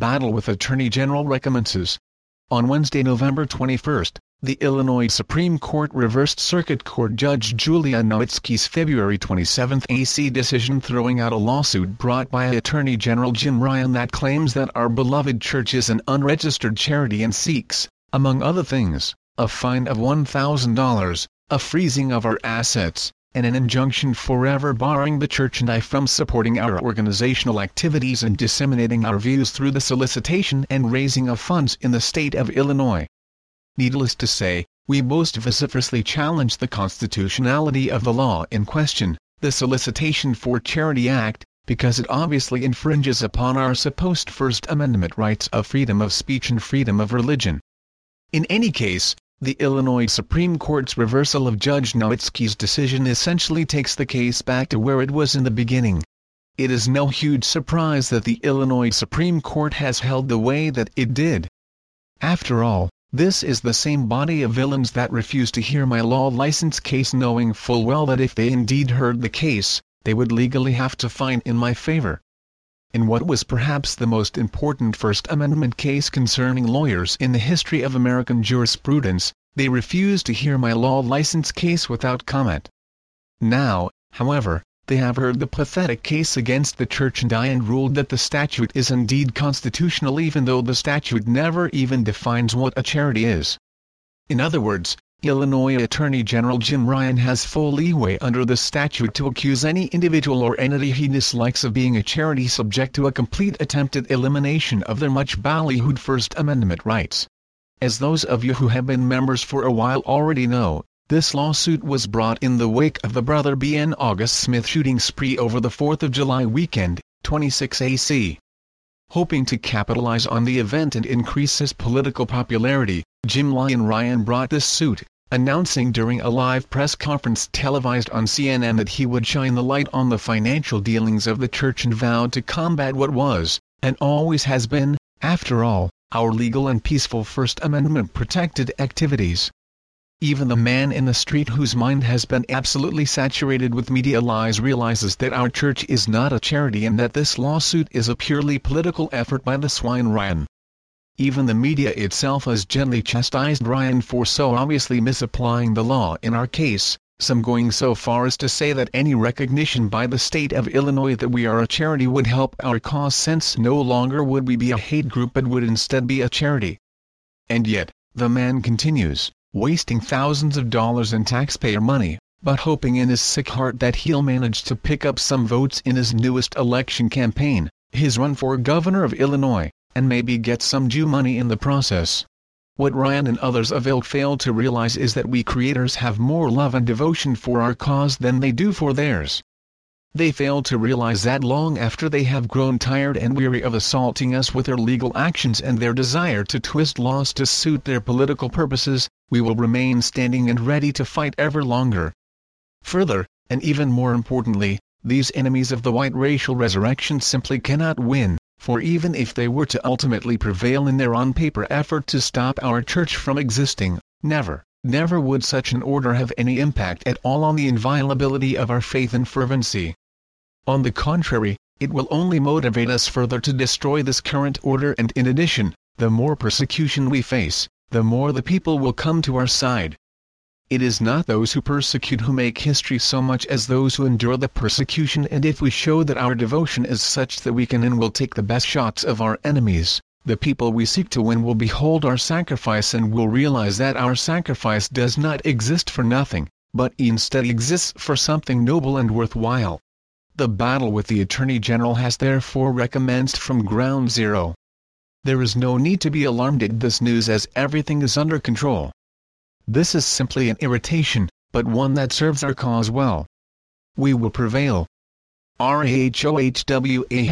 Battle with Attorney General recommences. On Wednesday, November 21, the Illinois Supreme Court reversed Circuit Court Judge Julia Nowicki's February 27 AC decision throwing out a lawsuit brought by Attorney General Jim Ryan that claims that our beloved church is an unregistered charity and seeks, among other things, a fine of $1,000, a freezing of our assets, and an injunction forever barring the church and I from supporting our organizational activities and disseminating our views through the solicitation and raising of funds in the state of Illinois. Needless to say, we most vociferously challenge the constitutionality of the law in question, the Solicitation for Charity Act, because it obviously infringes upon our supposed First Amendment rights of freedom of speech and freedom of religion. In any case, the Illinois Supreme Court's reversal of Judge Nowicki's decision essentially takes the case back to where it was in the beginning. It is no huge surprise that the Illinois Supreme Court has held the way that it did. After all, this is the same body of villains that refused to hear my law license case knowing full well that if they indeed heard the case, they would legally have to find in my favor. In what was perhaps the most important First Amendment case concerning lawyers in the history of American jurisprudence, they refused to hear my law license case without comment. Now, however, they have heard the pathetic case against the church and I and ruled that the statute is indeed constitutional even though the statute never even defines what a charity is. In other words, Illinois Attorney General Jim Ryan has full leeway under the statute to accuse any individual or entity he dislikes of being a charity subject to a complete attempted elimination of their much ballyhooed First Amendment rights. As those of you who have been members for a while already know, this lawsuit was brought in the wake of the Brother B. N. August Smith shooting spree over the 4th of July weekend, 26 AC. Hoping to capitalize on the event and increase his political popularity, Jim Lion Ryan brought this suit, announcing during a live press conference televised on CNN that he would shine the light on the financial dealings of the church and vowed to combat what was, and always has been, after all, our legal and peaceful First Amendment protected activities. Even the man in the street whose mind has been absolutely saturated with media lies realizes that our church is not a charity and that this lawsuit is a purely political effort by the swine Ryan. Even the media itself has gently chastised Ryan for so obviously misapplying the law in our case, some going so far as to say that any recognition by the state of Illinois that we are a charity would help our cause since no longer would we be a hate group but would instead be a charity. And yet, the man continues wasting thousands of dollars in taxpayer money, but hoping in his sick heart that he'll manage to pick up some votes in his newest election campaign, his run for governor of Illinois, and maybe get some Jew money in the process. What Ryan and others of ilk fail to realize is that we creators have more love and devotion for our cause than they do for theirs. They fail to realize that long after they have grown tired and weary of assaulting us with their legal actions and their desire to twist laws to suit their political purposes, we will remain standing and ready to fight ever longer. Further, and even more importantly, these enemies of the white racial resurrection simply cannot win, for even if they were to ultimately prevail in their on-paper effort to stop our church from existing, never, never would such an order have any impact at all on the inviolability of our faith and fervency. On the contrary, it will only motivate us further to destroy this current order and in addition, the more persecution we face, the more the people will come to our side. It is not those who persecute who make history so much as those who endure the persecution and if we show that our devotion is such that we can and will take the best shots of our enemies, the people we seek to win will behold our sacrifice and will realize that our sacrifice does not exist for nothing, but instead exists for something noble and worthwhile. The battle with the Attorney General has therefore recommenced from ground zero. There is no need to be alarmed at this news as everything is under control. This is simply an irritation, but one that serves our cause well. We will prevail. RAHOWA